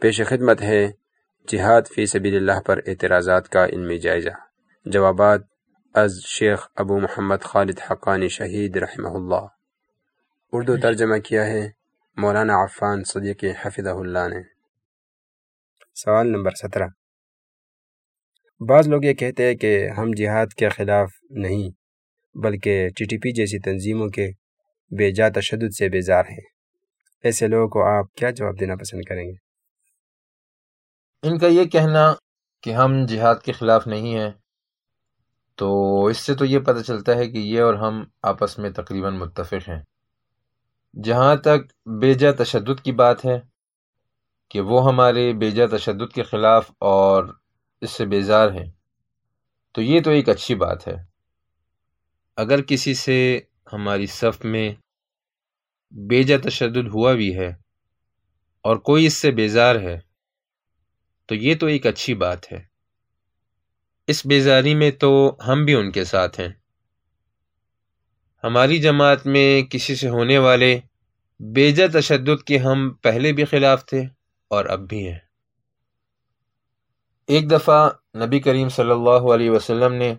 پیش خدمت ہے جہاد فی سبیل اللہ پر اعتراضات کا علمی جائزہ۔ جوابات از شیخ ابو محمد خالد حقانی شہید رحمہ اللہ۔ اردو ترجمہ کیا ہے؟ مولانا عفان صدیق حفظہ اللہ نے۔ سوال نمبر سترہ۔ بعض لوگ یہ کہتے ہیں کہ ہم جہاد کے خلاف نہیں بلکہ ٹی ٹی پی جیسی تنظیموں کے بے جا تشدد سے بیزار ہیں۔ ایسے لوگوں کو آپ کیا جواب دینا پسند کریں گے؟ ان کا یہ کہنا کہ ہم جہاد کے خلاف نہیں ہیں، تو اس سے تو یہ پتہ چلتا ہے کہ یہ اور ہم آپس میں تقریباً متفق ہیں۔ جہاں تک بیجا تشدد کی بات ہے کہ وہ ہمارے بیجا تشدد کے خلاف اور اس سے بیزار ہیں، تو یہ تو ایک اچھی بات ہے۔ اگر کسی سے ہماری صف میں بیجا تشدد ہوا بھی ہے اور کوئی اس سے بیزار ہے تو یہ تو ایک اچھی بات ہے۔ اس بیزاری میں تو ہم بھی ان کے ساتھ ہیں۔ ہماری جماعت میں کسی سے ہونے والے بیجا تشدد کے ہم پہلے بھی خلاف تھے اور اب بھی ہیں۔ ایک دفعہ نبی کریم صلی اللہ علیہ وسلم نے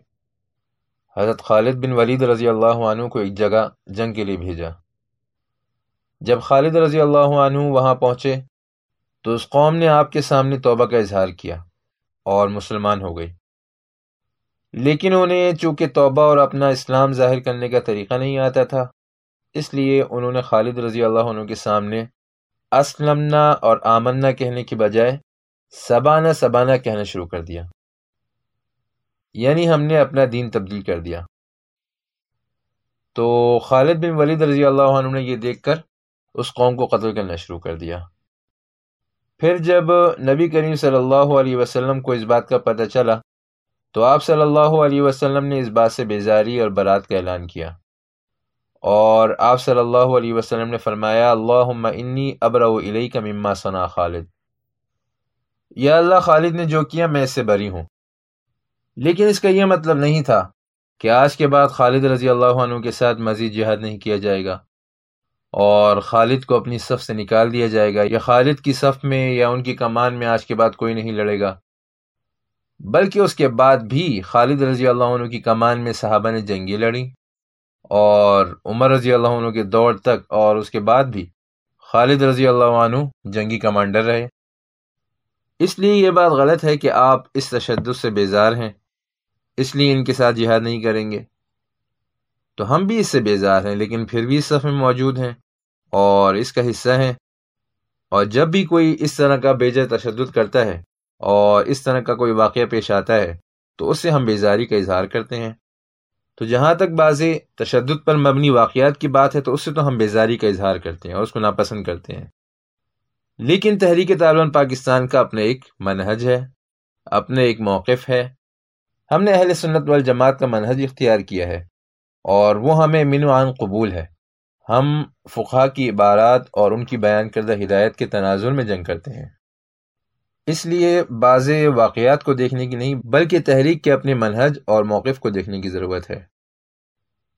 حضرت خالد بن ولید رضی اللہ عنہ کو ایک جگہ جنگ کے لیے بھیجا۔ جب خالد رضی اللہ عنہ وہاں پہنچے تو اس قوم نے آپ کے سامنے توبہ کا اظہار کیا اور مسلمان ہو گئی۔ لیکن انہیں چونکہ توبہ اور اپنا اسلام ظاہر کرنے کا طریقہ نہیں آتا تھا، اس لیے انہوں نے خالد رضی اللہ عنہ کے سامنے اسلمنا اور آمنا کہنے کی بجائے سبانہ سبانہ کہنا شروع کر دیا۔ یعنی ہم نے اپنا دین تبدیل کر دیا۔ تو خالد بن ولید رضی اللہ عنہ نے یہ دیکھ کر اس قوم کو قتل کرنا شروع کر دیا۔ پھر جب نبی کریم صلی اللہ علیہ وسلم کو اس بات کا پتہ چلا، تو آپ صلی اللہ علیہ وسلم نے اس بات سے بیزاری اور برات کا اعلان کیا۔ اور آپ صلی اللہ علیہ وسلم نے فرمایا اللہ انی ابر علیہ کا مما ثنا خالد۔ یا اللہ، خالد نے جو کیا، میں اس سے بری ہوں۔ لیکن اس کا یہ مطلب نہیں تھا کہ آج کے بعد خالد رضی اللہ عنہ کے ساتھ مزید جہاد نہیں کیا جائے گا۔ اور خالد کو اپنی صف سے نکال دیا جائے گا۔ یا خالد کی صف میں یا ان کی کمان میں آج کے بعد کوئی نہیں لڑے گا۔ بلکہ اس کے بعد بھی خالد رضی اللہ عنہ کی کمان میں صحابہ نے جنگی لڑی اور عمر رضی اللہ عنہ کے دور تک اور اس کے بعد بھی خالد رضی اللہ عنہ جنگی کمانڈر رہے۔ اس لیے یہ بات غلط ہے کہ آپ اس تشدد سے بیزار ہیں۔ اس لیے ان کے ساتھ جہاد نہیں کریں گے۔ تو ہم بھی اس سے بیزار ہیں، لیکن پھر بھی اس صف میں موجود ہیں۔ اور اس کا حصہ ہیں۔ اور جب بھی کوئی اس طرح کا بیجا تشدد کرتا ہے اور اس طرح کا کوئی واقعہ پیش آتا ہے، تو اس سے ہم بیزاری کا اظہار کرتے ہیں۔ تو جہاں تک بعض تشدد پر مبنی واقعات کی بات ہے، تو اس سے تو ہم بیزاری کا اظہار کرتے ہیں اور اس کو ناپسند کرتے ہیں۔ لیکن تحریک طالبان پاکستان کا اپنا ایک منہج ہے اپنے ایک موقف ہے۔ ہم نے اہل سنت والجماعت کا منہج اختیار کیا ہے اور وہ ہمیں من عن قبول ہے۔ ہم فقہ کی عبارات اور ان کی بیان کردہ ہدایت کے تناظر میں جنگ کرتے ہیں۔ اس لیے بعض واقعات کو دیکھنے کی نہیں، بلکہ تحریک کے اپنے منہج اور موقف کو دیکھنے کی ضرورت ہے۔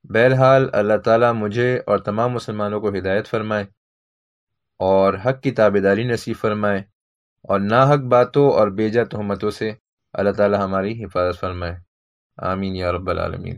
بہرحال، اللہ تعالیٰ مجھے اور تمام مسلمانوں کو ہدایت فرمائے اور حق کی تابے داری نصیب فرمائے اور ناحق باتوں اور بیجا تہمتوں سے اللہ تعالیٰ ہماری حفاظت فرمائے۔ آمین یا رب العالمین۔